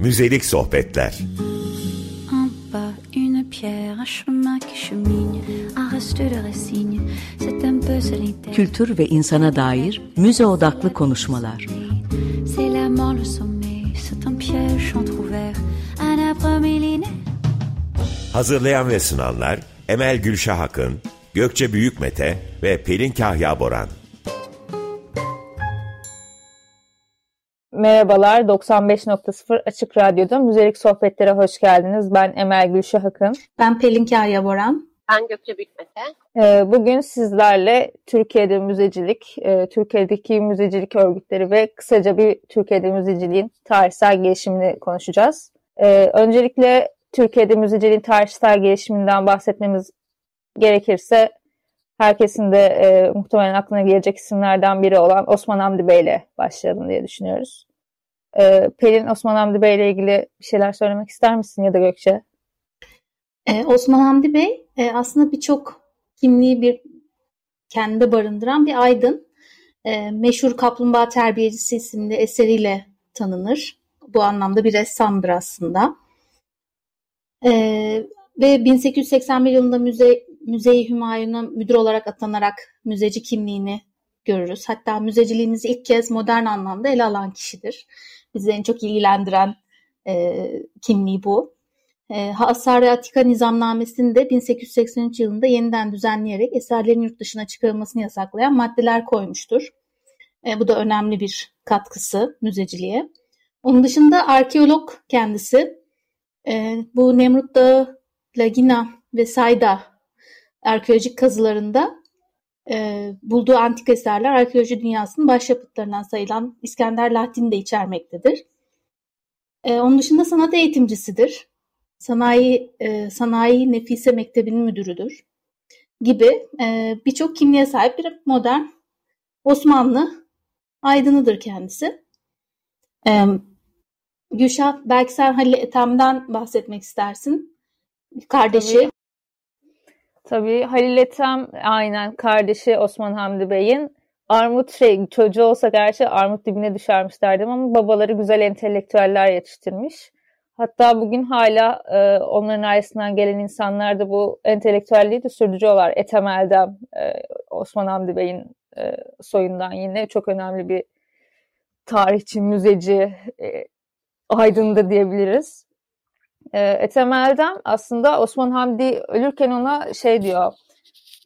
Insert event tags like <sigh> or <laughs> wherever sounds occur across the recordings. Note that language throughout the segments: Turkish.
Müzelik sohbetler. Un pas, une pierre, un chemin qui chemine, un reste de racine, c'est un peu solitaire. Kültür ve insana dair müze odaklı konuşmalar. C'est la mort, le sommet, c'est un piège entrouvert, un arbre millénaire. Hazırlayan ve sunanlar Emel Gülşah Akın, Gökçe Büyükmete ve Pelin Kahya Boran. Merhabalar, 95.0 Açık Radyo'da Müzelik Sohbetlere hoş geldiniz. Ben Emel Gülşah Akın. Ben Pelin Kaya Boran. Ben Gökçe Bükmete. Ee, bugün sizlerle Türkiye'de müzecilik, e, Türkiye'deki müzecilik örgütleri ve kısaca bir Türkiye'de müzeciliğin tarihsel gelişimini konuşacağız. Ee, öncelikle Türkiye'de müzeciliğin tarihsel gelişiminden bahsetmemiz gerekirse herkesin de e, muhtemelen aklına gelecek isimlerden biri olan Osman Hamdi Bey ile başlayalım diye düşünüyoruz. E, Pelin Osman Hamdi Bey ile ilgili bir şeyler söylemek ister misin ya da Gökçe? Ee, Osman Hamdi Bey e, aslında birçok kimliği bir kendinde barındıran bir aydın. E, meşhur Kaplumbağa Terbiyecisi isimli eseriyle tanınır. Bu anlamda bir ressamdır aslında. E, ve 1881 yılında müze, Müze-i Hümayun'a müdür olarak atanarak müzeci kimliğini görürüz. Hatta müzeciliğimizi ilk kez modern anlamda ele alan kişidir. Bizi en çok ilgilendiren e, kimliği bu. E, Hasar-ı Atika Nizamnamesi'ni de 1883 yılında yeniden düzenleyerek eserlerin yurt dışına çıkarılmasını yasaklayan maddeler koymuştur. E, bu da önemli bir katkısı müzeciliğe. Onun dışında arkeolog kendisi. E, bu Nemrut Dağı, Lagina ve Sayda arkeolojik kazılarında e, bulduğu antik eserler arkeoloji dünyasının başyapıtlarından sayılan İskender Latin'i de içermektedir. E, onun dışında sanat eğitimcisidir. Sanayi e, Sanayi Nefise Mektebi'nin müdürüdür gibi e, birçok kimliğe sahip bir modern Osmanlı aydınıdır kendisi. E, Gülşah belki sen Halil Ethem'den bahsetmek istersin. Kardeşi. Tabii. Halil Ethem aynen kardeşi Osman Hamdi Bey'in armut şey çocuğu olsa gerçi armut dibine düşermiş derdim ama babaları güzel entelektüeller yetiştirmiş. Hatta bugün hala e, onların ailesinden gelen insanlar da bu entelektüelliği de sürdürüyorlar. Ethem Eldem, e, Osman Hamdi Bey'in e, soyundan yine çok önemli bir tarihçi, müzeci, e, aydın diyebiliriz. E, Ethem Eldem aslında Osman Hamdi ölürken ona şey diyor,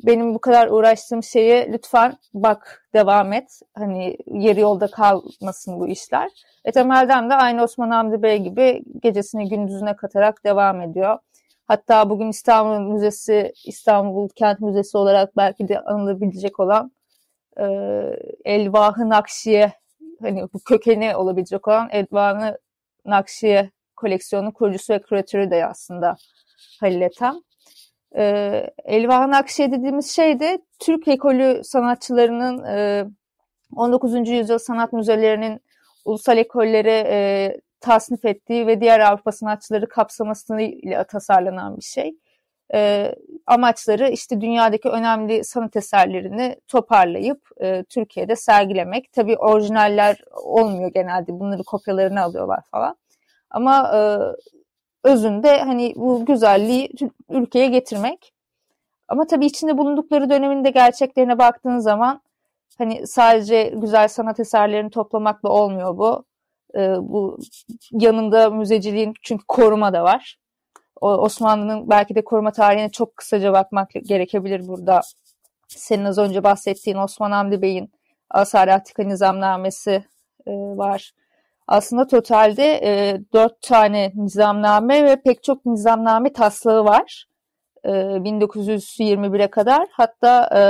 benim bu kadar uğraştığım şeyi lütfen bak devam et. Hani yeri yolda kalmasın bu işler. Eldem de aynı Osman Hamdi Bey gibi gecesini gündüzüne katarak devam ediyor. Hatta bugün İstanbul Müzesi, İstanbul Kent Müzesi olarak belki de anılabilecek olan e, Elvahı Nakşiye, hani bu kökeni olabilecek olan Elvahı Nakşiye koleksiyonun kurucusu ve küratörü de aslında Halil Ethem. E, Elvahı Nakşiye dediğimiz şey de Türk ekolü sanatçılarının e, 19. yüzyıl sanat müzelerinin ulusal ekollere e, tasnif ettiği ve diğer Avrupa sanatçıları kapsamasıyla tasarlanan bir şey. E, amaçları işte dünyadaki önemli sanat eserlerini toparlayıp e, Türkiye'de sergilemek. Tabii orijinaller olmuyor genelde. Bunları kopyalarını alıyorlar falan. Ama e, özünde hani bu güzelliği ülkeye getirmek. Ama tabii içinde bulundukları dönemin de gerçeklerine baktığın zaman hani sadece güzel sanat eserlerini toplamakla olmuyor bu. Ee, bu yanında müzeciliğin çünkü koruma da var. O, Osmanlı'nın belki de koruma tarihine çok kısaca bakmak gerekebilir burada. Senin az önce bahsettiğin Osman Hamdi Bey'in Asar Atika Nizamnamesi e, var. Aslında totalde e, dört tane nizamname ve pek çok nizamname taslağı var. E, 1921'e kadar. Hatta e,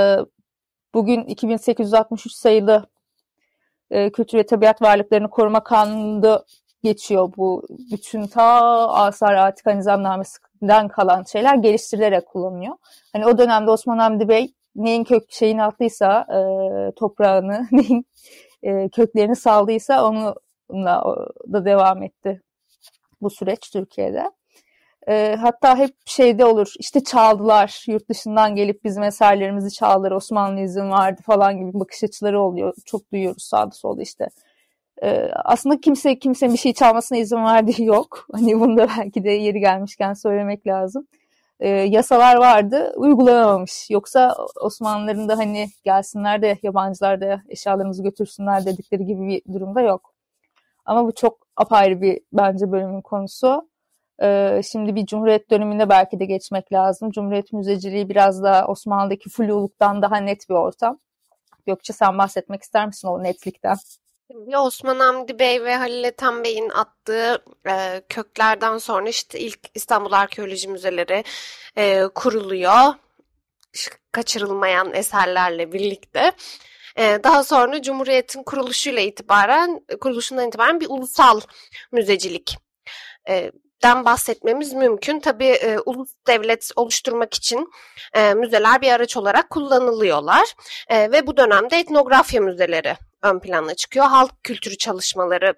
bugün 2863 sayılı e, Kültür ve Tabiat Varlıklarını Koruma Kanunu'nda geçiyor bu bütün ta Asar Atika Nizamnamesi'nden kalan şeyler geliştirilerek kullanılıyor. Hani o dönemde Osman Hamdi Bey neyin kök şeyini attıysa e, toprağını, <laughs> neyin e, köklerini saldıysa onunla da devam etti bu süreç Türkiye'de. E, hatta hep şeyde olur işte çaldılar yurt dışından gelip bizim eserlerimizi çaldılar Osmanlı izin vardı falan gibi bakış açıları oluyor. Çok duyuyoruz sağda solda işte. E, aslında kimse kimse bir şey çalmasına izin verdiği <laughs> yok. Hani bunu da belki de yeri gelmişken söylemek lazım. E, yasalar vardı uygulanamamış. Yoksa Osmanlıların da hani gelsinler de yabancılar da eşyalarımızı götürsünler dedikleri gibi bir durumda yok. Ama bu çok apayrı bir bence bölümün konusu. Ee, şimdi bir Cumhuriyet döneminde belki de geçmek lazım. Cumhuriyet müzeciliği biraz da Osmanlı'daki fluluktan daha net bir ortam. Gökçe sen bahsetmek ister misin o netlikten? Osman Hamdi Bey ve Halil Ethem Bey'in attığı e, köklerden sonra işte ilk İstanbul Arkeoloji Müzeleri e, kuruluyor. Kaçırılmayan eserlerle birlikte. E, daha sonra Cumhuriyet'in kuruluşuyla itibaren, kuruluşundan itibaren bir ulusal müzecilik e, den bahsetmemiz mümkün. Tabii e, ulus devlet oluşturmak için e, müzeler bir araç olarak kullanılıyorlar e, ve bu dönemde etnografya müzeleri ön plana çıkıyor. Halk kültürü çalışmaları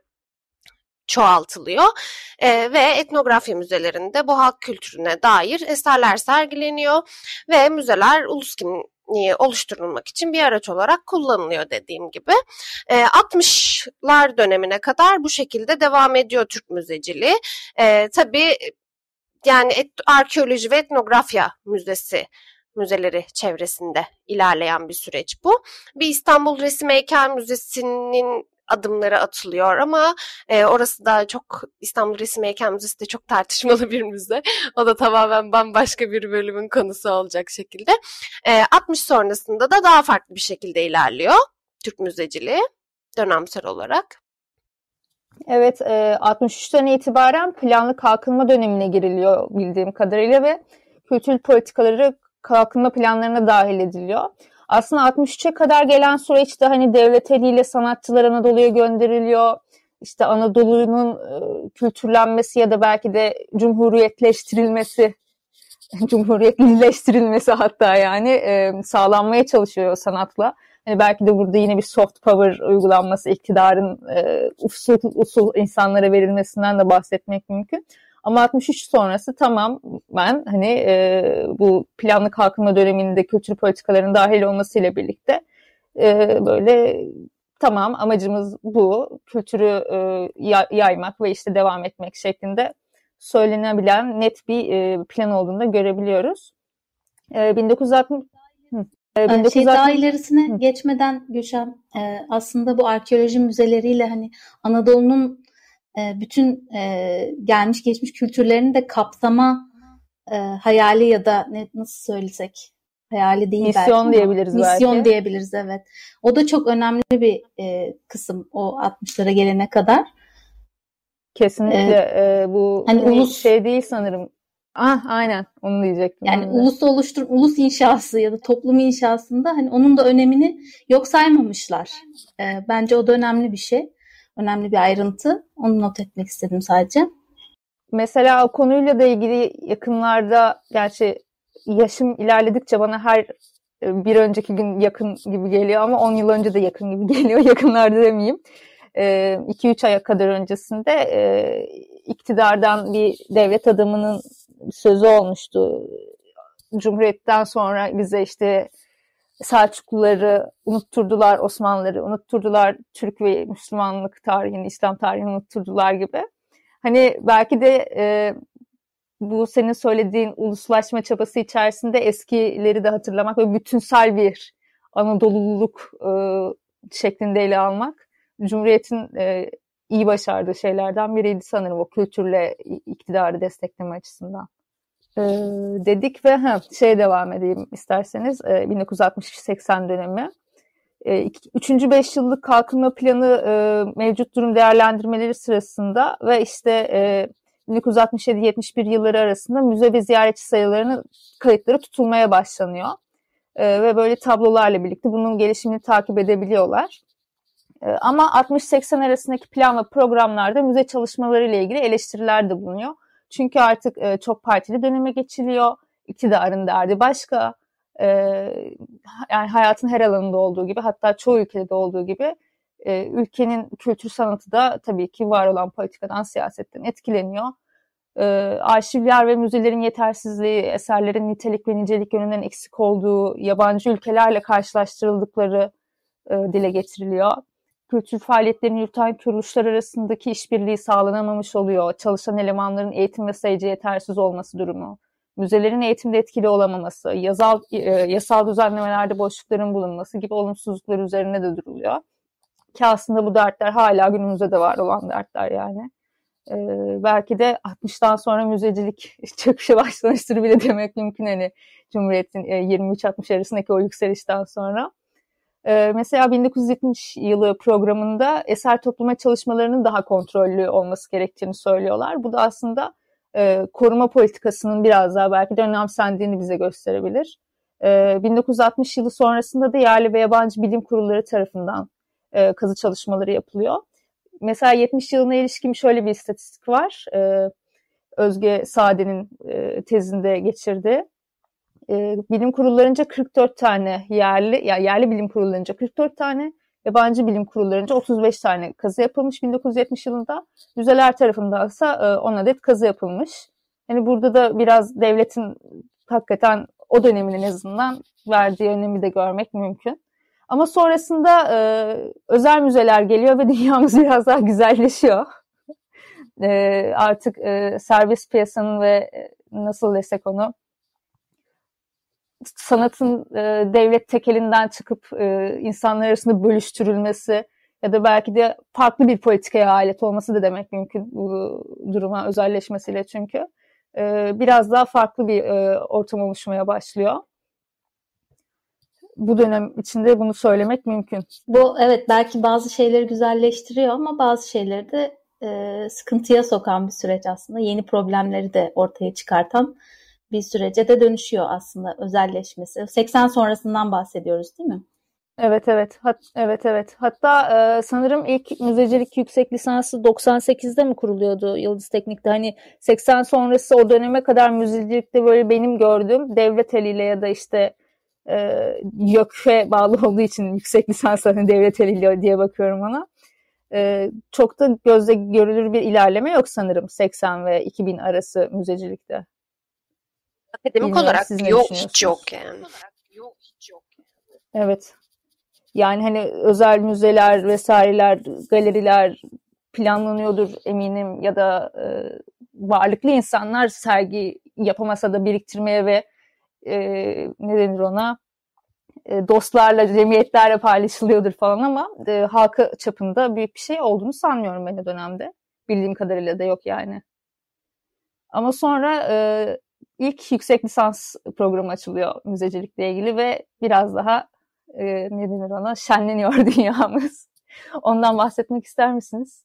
çoğaltılıyor e, ve etnografya müzelerinde bu halk kültürüne dair eserler sergileniyor ve müzeler ulus kimliği oluşturulmak için bir araç olarak kullanılıyor dediğim gibi. E, 60'lar dönemine kadar bu şekilde devam ediyor Türk müzeciliği. E, tabii yani arkeoloji ve etnografya müzesi müzeleri çevresinde ilerleyen bir süreç bu. Bir İstanbul Resim Heykel Müzesi'nin adımları atılıyor ama e, orası da çok İstanbul Resim Heykel Müzesi de çok tartışmalı <laughs> bir müze. O da tamamen bambaşka bir bölümün konusu olacak şekilde. E, 60 sonrasında da daha farklı bir şekilde ilerliyor Türk müzeciliği dönemsel olarak. Evet, e, 63'ten itibaren planlı kalkınma dönemine giriliyor bildiğim kadarıyla ve kültür politikaları kalkınma planlarına dahil ediliyor. Aslında 63'e kadar gelen süreçte hani devlet eliyle sanatçılar Anadolu'ya gönderiliyor. İşte Anadolu'nun e, kültürlenmesi ya da belki de cumhuriyetleştirilmesi, <laughs> cumhuriyetlileştirilmesi hatta yani e, sağlanmaya çalışıyor sanatla. Yani belki de burada yine bir soft power uygulanması, iktidarın e, usul usul insanlara verilmesinden de bahsetmek mümkün. Ama 63 sonrası tamam ben hani e, bu planlı kalkınma döneminde kültür politikalarının dahil olmasıyla birlikte e, böyle tamam amacımız bu kültürü e, yaymak ve işte devam etmek şeklinde söylenebilen net bir e, plan olduğunu da görebiliyoruz. E, 1960 Hı. E, 1960... Şey daha ilerisine Hı. geçmeden Gülşen e, aslında bu arkeoloji müzeleriyle hani Anadolu'nun bütün e, gelmiş geçmiş kültürlerini de kapsama e, hayali ya da ne, nasıl söylesek hayali değil misyon belki diyebiliriz misyon belki. diyebiliriz evet. O da çok önemli bir e, kısım o 60'lara gelene kadar. Kesinlikle ee, e, bu hani ulus şey değil sanırım. Ah aynen onu diyecektim. Yani ulus oluştur ulus inşası ya da toplum inşasında hani onun da önemini yok saymamışlar. E, bence o da önemli bir şey önemli bir ayrıntı. Onu not etmek istedim sadece. Mesela o konuyla da ilgili yakınlarda gerçi yaşım ilerledikçe bana her e, bir önceki gün yakın gibi geliyor ama 10 yıl önce de yakın gibi <laughs> geliyor. Yakınlarda demeyeyim. 2-3 e, aya kadar öncesinde e, iktidardan bir devlet adamının sözü olmuştu. Cumhuriyetten sonra bize işte Selçukluları unutturdular, Osmanlıları unutturdular, Türk ve Müslümanlık tarihini, İslam tarihini unutturdular gibi. Hani belki de e, bu senin söylediğin uluslaşma çabası içerisinde eskileri de hatırlamak ve bütünsel bir Anadolululuk e, şeklinde ele almak Cumhuriyet'in e, iyi başardığı şeylerden biriydi sanırım o kültürle iktidarı destekleme açısından e, dedik ve ha, şey devam edeyim isterseniz e, 1960-80 dönemi. E, üçüncü beş yıllık kalkınma planı e, mevcut durum değerlendirmeleri sırasında ve işte e, 1967-71 yılları arasında müze ve ziyaretçi sayılarının kayıtları tutulmaya başlanıyor. E, ve böyle tablolarla birlikte bunun gelişimini takip edebiliyorlar. E, ama 60-80 arasındaki plan ve programlarda müze çalışmaları ile ilgili eleştiriler de bulunuyor. Çünkü artık e, çok partili döneme geçiliyor. İktidarın derdi başka. E, yani hayatın her alanında olduğu gibi hatta çoğu ülkede de olduğu gibi e, ülkenin kültür sanatı da tabii ki var olan politikadan, siyasetten etkileniyor. e, arşivler ve müzelerin yetersizliği, eserlerin nitelik ve nicelik yönünden eksik olduğu, yabancı ülkelerle karşılaştırıldıkları e, dile getiriliyor. Kültür faaliyetlerini yürüten kuruluşlar arasındaki işbirliği sağlanamamış oluyor. Çalışan elemanların eğitim ve sayıcı yetersiz olması durumu. Müzelerin eğitimde etkili olamaması, yasal, e, yasal düzenlemelerde boşlukların bulunması gibi olumsuzluklar üzerine de duruluyor. Ki aslında bu dertler hala günümüzde de var olan dertler yani. Ee, belki de 60'tan sonra müzecilik <laughs> çöküşe başlamıştır bile demek mümkün hani Cumhuriyet'in e, 23-60 arasındaki o yükselişten sonra. Ee, mesela 1970 yılı programında eser toplama çalışmalarının daha kontrollü olması gerektiğini söylüyorlar. Bu da aslında e, koruma politikasının biraz daha belki de önemsendiğini bize gösterebilir. E, 1960 yılı sonrasında da yerli ve yabancı bilim kurulları tarafından e, kazı çalışmaları yapılıyor. Mesela 70 yılına ilişkin şöyle bir istatistik var. E, Özge Sade'nin e, tezinde geçirdi. E, bilim kurullarınca 44 tane yerli, ya yani yerli bilim kurullarınca 44 tane, yabancı bilim kurullarınca 35 tane kazı yapılmış 1970 yılında. Müzeler tarafından ise 10 adet kazı yapılmış. Yani burada da biraz devletin hakikaten o dönemin en azından verdiği önemi de görmek mümkün. Ama sonrasında e, özel müzeler geliyor ve <laughs> dünyamız biraz daha güzelleşiyor. e, artık e, serbest piyasanın ve e, nasıl desek onu sanatın e, devlet tekelinden çıkıp e, insanlar arasında bölüştürülmesi ya da belki de farklı bir politikaya alet olması da demek mümkün bu duruma özelleşmesiyle çünkü. E, biraz daha farklı bir e, ortam oluşmaya başlıyor bu dönem içinde bunu söylemek mümkün. Bu evet belki bazı şeyleri güzelleştiriyor ama bazı şeyleri de e, sıkıntıya sokan bir süreç aslında. Yeni problemleri de ortaya çıkartan bir sürece de dönüşüyor aslında özelleşmesi. 80 sonrasından bahsediyoruz değil mi? Evet evet. Hat, evet evet. Hatta e, sanırım ilk müzecilik yüksek lisansı 98'de mi kuruluyordu Yıldız Teknik'te? Hani 80 sonrası o döneme kadar müzecilikte böyle benim gördüğüm devlet eliyle ya da işte e, YÖK'e bağlı <laughs> olduğu için yüksek lisans hani devlet eliyle diye bakıyorum ona. E, çok da gözle görülür bir ilerleme yok sanırım 80 ve 2000 arası müzecilikte. Akademik Bilmiyorum, olarak yok hiç yok yani. Yok hiç yok. Evet. Yani hani özel müzeler vesaireler, galeriler planlanıyordur eminim ya da e, varlıklı insanlar sergi yapamasa da biriktirmeye ve e, ne denir ona e, dostlarla, cemiyetlerle paylaşılıyordur falan ama e, halka çapında büyük bir şey olduğunu sanmıyorum ben o dönemde. Bildiğim kadarıyla da yok yani. Ama sonra e, ilk yüksek lisans programı açılıyor müzecilikle ilgili ve biraz daha e, ne denir ona şenleniyor <laughs> dünyamız. Ondan bahsetmek ister misiniz?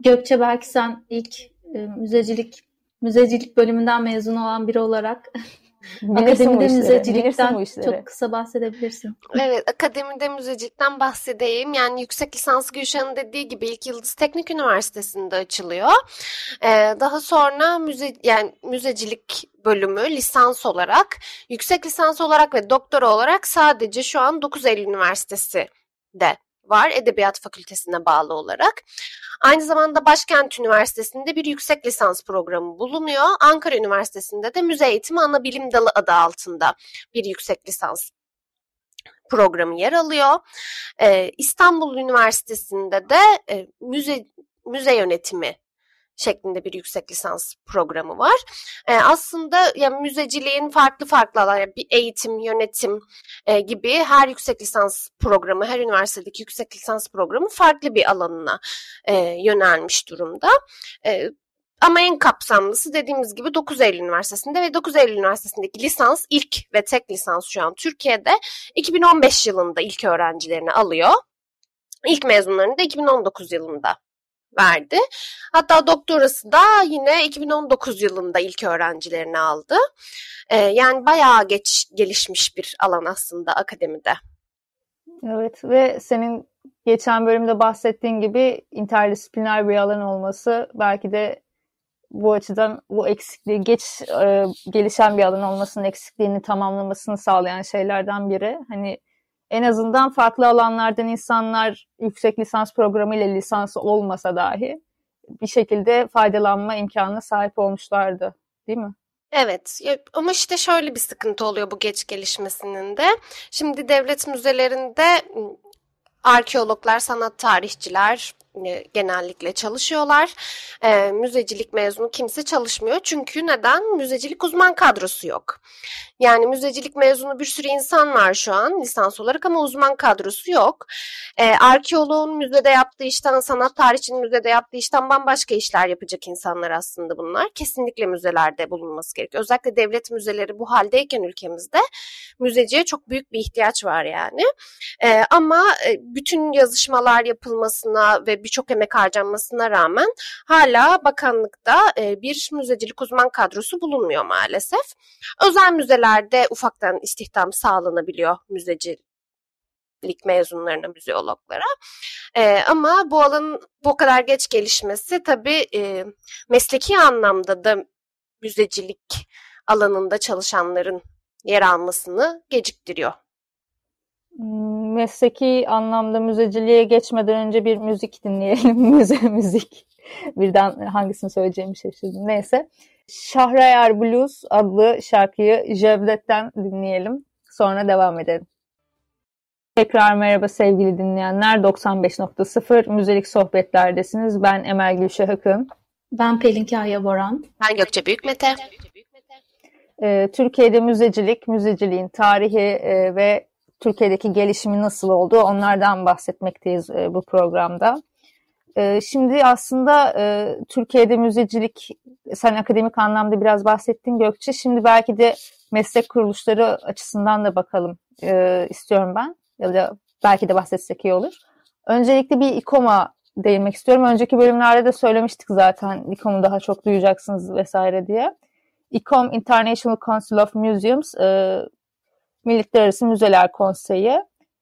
Gökçe belki sen ilk e, müzecilik müzecilik bölümünden mezun olan biri olarak Akademide müzecilikten çok kısa bahsedebilirsin. Evet, akademide müzecilikten bahsedeyim. Yani yüksek lisans Gülşah'ın dediği gibi ilk Yıldız Teknik Üniversitesi'nde açılıyor. Ee, daha sonra müze yani müzecilik bölümü lisans olarak, yüksek lisans olarak ve doktora olarak sadece şu an 9 Eylül Üniversitesi de var Edebiyat Fakültesine bağlı olarak. Aynı zamanda Başkent Üniversitesi'nde bir yüksek lisans programı bulunuyor. Ankara Üniversitesi'nde de Müze Eğitimi Ana Bilim Dalı adı altında bir yüksek lisans programı yer alıyor. Ee, İstanbul Üniversitesi'nde de e, müze müze yönetimi şeklinde bir yüksek lisans programı var. E, aslında yani müzeciliğin farklı farklı alan, yani bir eğitim, yönetim e, gibi her yüksek lisans programı, her üniversitedeki yüksek lisans programı farklı bir alanına e, yönelmiş durumda. E, ama en kapsamlısı dediğimiz gibi 9 Eylül Üniversitesi'nde ve 9 Eylül Üniversitesi'ndeki lisans ilk ve tek lisans şu an Türkiye'de 2015 yılında ilk öğrencilerini alıyor. İlk mezunlarını da 2019 yılında verdi. Hatta doktorası da yine 2019 yılında ilk öğrencilerini aldı. Ee, yani bayağı geç gelişmiş bir alan aslında akademide. Evet ve senin geçen bölümde bahsettiğin gibi interdisipliner bir alan olması belki de bu açıdan bu eksikliği geç e, gelişen bir alan olmasının eksikliğini tamamlamasını sağlayan şeylerden biri. Hani en azından farklı alanlardan insanlar yüksek lisans programı ile lisans olmasa dahi bir şekilde faydalanma imkanına sahip olmuşlardı. Değil mi? Evet ama işte şöyle bir sıkıntı oluyor bu geç gelişmesinin de. Şimdi devlet müzelerinde arkeologlar, sanat tarihçiler, genellikle çalışıyorlar. E, müzecilik mezunu kimse çalışmıyor. Çünkü neden? Müzecilik uzman kadrosu yok. Yani müzecilik mezunu bir sürü insan var şu an lisans olarak ama uzman kadrosu yok. E, arkeoloğun müzede yaptığı işten, sanat tarihçinin müzede yaptığı işten bambaşka işler yapacak insanlar aslında bunlar. Kesinlikle müzelerde bulunması gerekiyor. Özellikle devlet müzeleri bu haldeyken ülkemizde müzeciye çok büyük bir ihtiyaç var yani. E, ama e, bütün yazışmalar yapılmasına ve birçok emek harcanmasına rağmen hala bakanlıkta e, bir müzecilik uzman kadrosu bulunmuyor maalesef. Özel müzelerde ufaktan istihdam sağlanabiliyor müzecilik mezunlarına, müzeologlara. E, ama bu alanın bu kadar geç gelişmesi tabii e, mesleki anlamda da müzecilik alanında çalışanların yer almasını geciktiriyor. Mesleki anlamda müzeciliğe geçmeden önce bir müzik dinleyelim. <laughs> Müze müzik. Birden hangisini söyleyeceğimi şaşırdım. Neyse. Şahrayar Blues adlı şarkıyı Jevdet'ten dinleyelim. Sonra devam edelim. Tekrar merhaba sevgili dinleyenler. 95.0 Müzelik Sohbetlerdesiniz. Ben Emel Gülşah Akın. Ben Pelin Kaya Boran. Ben Gökçe Büyükmete. Ee, Türkiye'de müzecilik, müzeciliğin tarihi e, ve Türkiye'deki gelişimi nasıl oldu onlardan bahsetmekteyiz e, bu programda. E, şimdi aslında e, Türkiye'de müzecilik, sen akademik anlamda biraz bahsettin Gökçe. Şimdi belki de meslek kuruluşları açısından da bakalım e, istiyorum ben. Ya da belki de bahsetsek iyi olur. Öncelikle bir İKOM'a değinmek istiyorum. Önceki bölümlerde de söylemiştik zaten İKOM'u daha çok duyacaksınız vesaire diye. İKOM International Council of Museums e, Milletler Arası Müzeler Konseyi.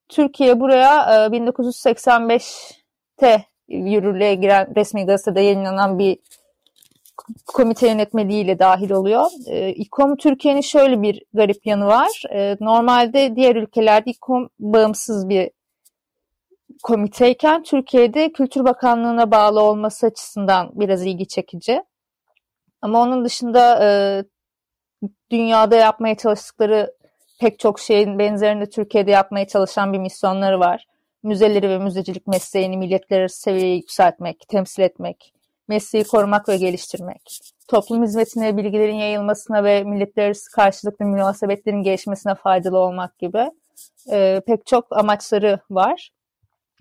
Türkiye buraya 1985'te e, yürürlüğe giren resmi gazetede yayınlanan bir komite yönetmeliğiyle dahil oluyor. E, İKOM Türkiye'nin şöyle bir garip yanı var. E, normalde diğer ülkelerde İKOM bağımsız bir komiteyken Türkiye'de Kültür Bakanlığı'na bağlı olması açısından biraz ilgi çekici. Ama onun dışında dünyada yapmaya çalıştıkları pek çok şeyin benzerini Türkiye'de yapmaya çalışan bir misyonları var. Müzeleri ve müzecilik mesleğini milletler seviyeye yükseltmek, temsil etmek, mesleği korumak ve geliştirmek, toplum hizmetine, bilgilerin yayılmasına ve milletler arası karşılıklı münasebetlerin gelişmesine faydalı olmak gibi e, pek çok amaçları var.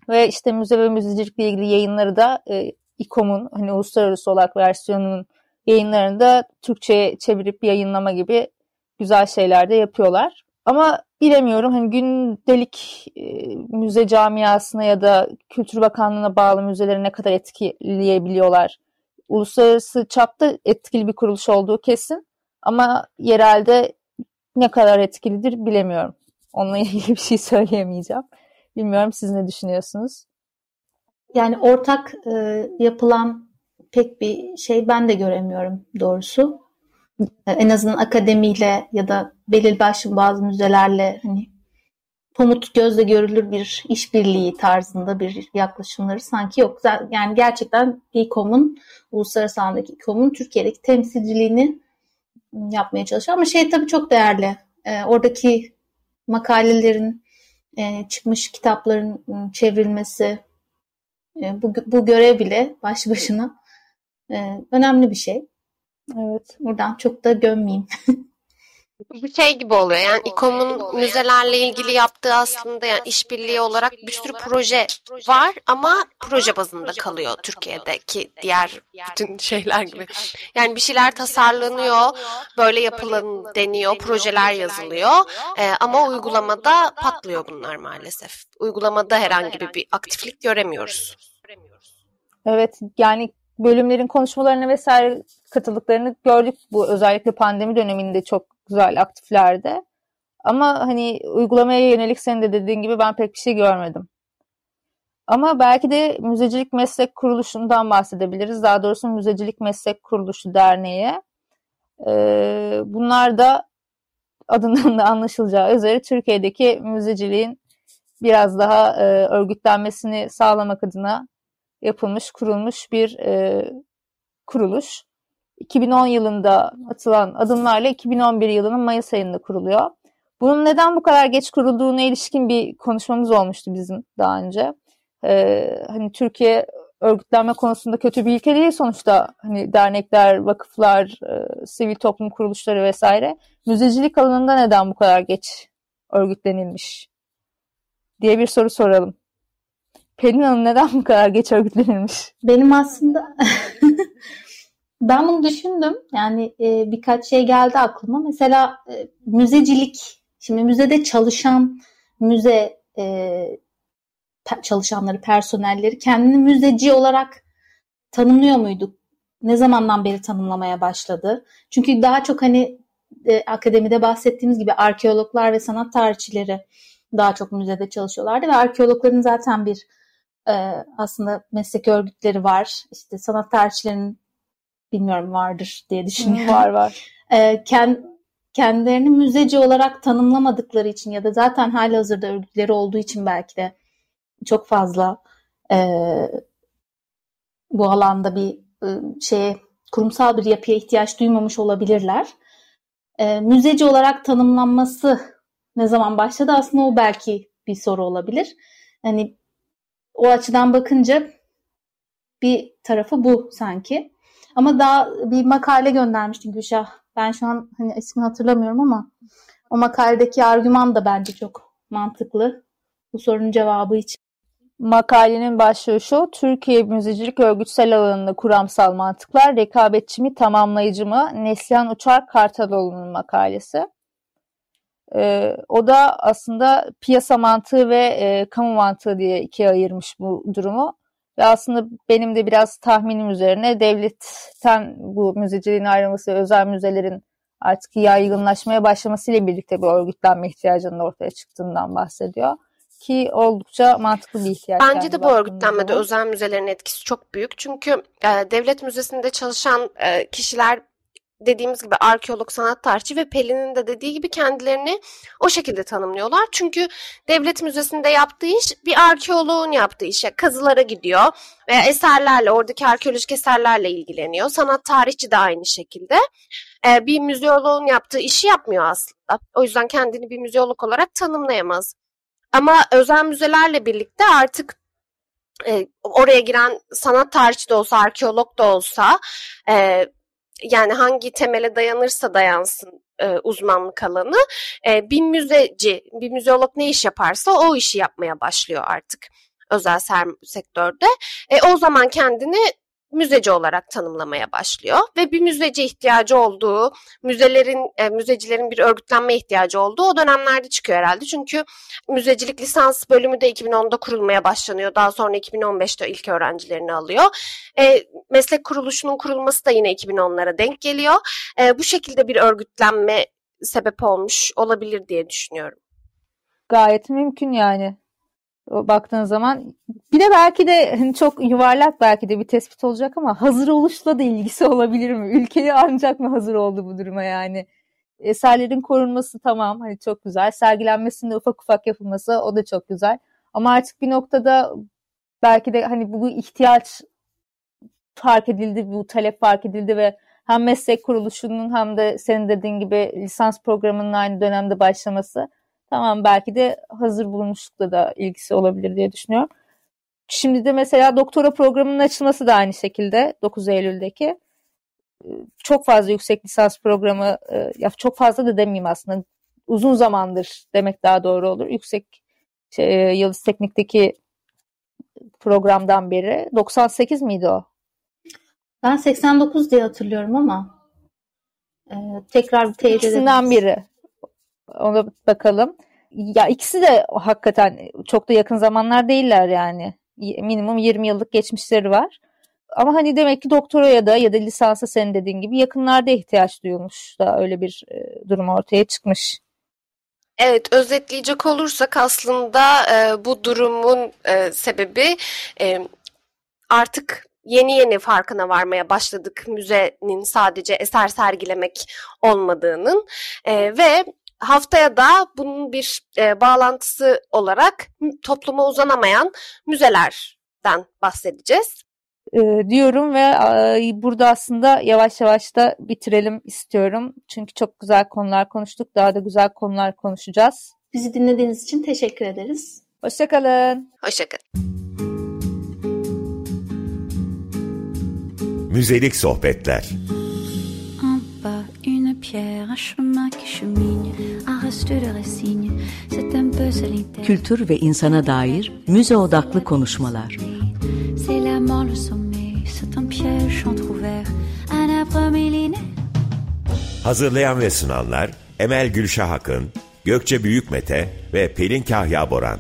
Ve işte müze ve müzecilikle ilgili yayınları da e, İKOM'un hani uluslararası olarak versiyonunun yayınlarını da Türkçe'ye çevirip yayınlama gibi güzel şeyler de yapıyorlar. Ama bilemiyorum hani gündelik e, müze camiasına ya da Kültür Bakanlığı'na bağlı müzeleri ne kadar etkileyebiliyorlar. Uluslararası çapta etkili bir kuruluş olduğu kesin ama yerelde ne kadar etkilidir bilemiyorum. Onunla <laughs> ilgili bir şey söyleyemeyeceğim. Bilmiyorum siz ne düşünüyorsunuz? Yani ortak e, yapılan pek bir şey ben de göremiyorum doğrusu. En azından akademiyle ya da belirli başlı bazı müzelerle hani pamut gözle görülür bir işbirliği tarzında bir yaklaşımları sanki yok. Yani gerçekten İKOM'un uluslararası alandaki İKOM'un Türkiye'deki temsilciliğini yapmaya çalışıyor. Ama şey tabii çok değerli. E, oradaki makalelerin e, çıkmış kitapların ıı, çevrilmesi e, bu, bu görev bile baş başına e, önemli bir şey. Evet. Buradan çok da gömmeyeyim. Bu şey gibi oluyor yani İKOM'un müzelerle ilgili yaptığı aslında yani işbirliği olarak bir sürü proje var ama proje bazında kalıyor Türkiye'deki diğer bütün şeyler gibi. Yani bir şeyler tasarlanıyor, böyle yapılan deniyor, projeler yazılıyor ee, ama uygulamada patlıyor bunlar maalesef. Uygulamada herhangi bir aktiflik göremiyoruz. Evet yani bölümlerin konuşmalarına vesaire katıldıklarını gördük bu özellikle pandemi döneminde çok güzel aktiflerde. Ama hani uygulamaya yönelik senin de dediğin gibi ben pek bir şey görmedim. Ama belki de Müzecilik Meslek Kuruluşu'ndan bahsedebiliriz. Daha doğrusu Müzecilik Meslek Kuruluşu Derneği. Ee, bunlar da adından da anlaşılacağı üzere Türkiye'deki müzeciliğin biraz daha e, örgütlenmesini sağlamak adına yapılmış, kurulmuş bir e, kuruluş. 2010 yılında atılan adımlarla 2011 yılının Mayıs ayında kuruluyor. Bunun neden bu kadar geç kurulduğuna ilişkin bir konuşmamız olmuştu bizim daha önce. Ee, hani Türkiye örgütlenme konusunda kötü bir ülke değil sonuçta. Hani dernekler, vakıflar, e, sivil toplum kuruluşları vesaire. Müzecilik alanında neden bu kadar geç örgütlenilmiş diye bir soru soralım. Pelin Hanım neden bu kadar geç örgütlenilmiş? Benim aslında <laughs> ben bunu düşündüm. Yani e, birkaç şey geldi aklıma. Mesela e, müzecilik. Şimdi müzede çalışan müze e, çalışanları, personelleri kendini müzeci olarak tanımlıyor muydu? Ne zamandan beri tanımlamaya başladı? Çünkü daha çok hani e, akademide bahsettiğimiz gibi arkeologlar ve sanat tarihçileri daha çok müzede çalışıyorlardı ve arkeologların zaten bir e, aslında meslek örgütleri var. İşte sanat tarihçilerinin bilmiyorum vardır diye düşünüyorum. Var var. E, kend, kendilerini müzeci olarak tanımlamadıkları için ya da zaten hali hazırda örgütleri olduğu için belki de çok fazla e, bu alanda bir e, şeye kurumsal bir yapıya ihtiyaç duymamış olabilirler. E, müzeci olarak tanımlanması ne zaman başladı aslında o belki bir soru olabilir. Hani o açıdan bakınca bir tarafı bu sanki. Ama daha bir makale göndermiştin Gülşah. Ben şu an hani ismini hatırlamıyorum ama o makaledeki argüman da bence çok mantıklı. Bu sorunun cevabı için. Makalenin başlığı şu, Türkiye müzecilik örgütsel alanında kuramsal mantıklar, rekabetçi mi, tamamlayıcı mı? Neslihan Uçar Kartaloğlu'nun makalesi. Ee, o da aslında piyasa mantığı ve e, kamu mantığı diye ikiye ayırmış bu durumu. Ve aslında benim de biraz tahminim üzerine devletten bu müzeciliğin ayrılması ve özel müzelerin artık yaygınlaşmaya başlamasıyla birlikte bir örgütlenme ihtiyacının ortaya çıktığından bahsediyor ki oldukça mantıklı bir ihtiyaç. Bence de bu örgütlenmede özel müzelerin etkisi çok büyük. Çünkü e, devlet müzesinde çalışan e, kişiler dediğimiz gibi arkeolog, sanat tarihçi ve Pelin'in de dediği gibi kendilerini o şekilde tanımlıyorlar. Çünkü devlet müzesinde yaptığı iş bir arkeoloğun yaptığı işe kazılara gidiyor veya eserlerle, oradaki arkeolojik eserlerle ilgileniyor. Sanat tarihçi de aynı şekilde. Ee, bir müzeoloğun yaptığı işi yapmıyor aslında. O yüzden kendini bir müzeolog olarak tanımlayamaz. Ama özel müzelerle birlikte artık e, oraya giren sanat tarihçi de olsa, arkeolog da olsa e, yani hangi temele dayanırsa dayansın e, uzmanlık alanı e, bir müzeci, bir müzeolog ne iş yaparsa o işi yapmaya başlıyor artık özel sektörde. E, o zaman kendini müzeci olarak tanımlamaya başlıyor ve bir müzeci ihtiyacı olduğu, müzelerin, e, müzecilerin bir örgütlenme ihtiyacı olduğu o dönemlerde çıkıyor herhalde. Çünkü müzecilik lisans bölümü de 2010'da kurulmaya başlanıyor. Daha sonra 2015'te ilk öğrencilerini alıyor. E, meslek kuruluşunun kurulması da yine 2010'lara denk geliyor. E, bu şekilde bir örgütlenme sebep olmuş olabilir diye düşünüyorum. Gayet mümkün yani baktığın zaman bir de belki de hani çok yuvarlak belki de bir tespit olacak ama hazır oluşla da ilgisi <laughs> olabilir mi? Ülkeyi ancak mı hazır oldu bu duruma yani? Eserlerin korunması tamam hani çok güzel. Sergilenmesinde ufak ufak yapılması o da çok güzel. Ama artık bir noktada belki de hani bu ihtiyaç fark edildi, bu talep fark edildi ve hem meslek kuruluşunun hem de senin dediğin gibi lisans programının aynı dönemde başlaması Tamam belki de hazır bulunmuşlukla da ilgisi olabilir diye düşünüyorum. Şimdi de mesela doktora programının açılması da aynı şekilde 9 Eylül'deki. Ee, çok fazla yüksek lisans programı, e, ya çok fazla da demeyeyim aslında. Uzun zamandır demek daha doğru olur. Yüksek şey, Yıldız Teknik'teki programdan beri. 98 miydi o? Ben 89 diye hatırlıyorum ama e, tekrar bir teyit İkisinden biri. Ona bakalım. Ya ikisi de hakikaten çok da yakın zamanlar değiller yani. Minimum 20 yıllık geçmişleri var. Ama hani demek ki doktoraya da ya da lisansa senin dediğin gibi yakınlarda ihtiyaç duyulmuş da öyle bir e, durum ortaya çıkmış. Evet, özetleyecek olursak aslında e, bu durumun e, sebebi e, artık yeni yeni farkına varmaya başladık müzenin sadece eser sergilemek olmadığının e, ve haftaya da bunun bir e, bağlantısı olarak topluma uzanamayan müzeler den bahsedeceğiz. E, diyorum ve e, burada aslında yavaş yavaş da bitirelim istiyorum. Çünkü çok güzel konular konuştuk. Daha da güzel konular konuşacağız. Bizi dinlediğiniz için teşekkür ederiz. Hoşçakalın. Hoşçakalın. Müzelik sohbetler. En bas, une pierre, un chemin qui chemine, Kültür ve insana dair müze odaklı konuşmalar. Hazırlayan ve sunanlar Emel Gülşah Akın, Gökçe Büyükmete ve Pelin Kahya Boran.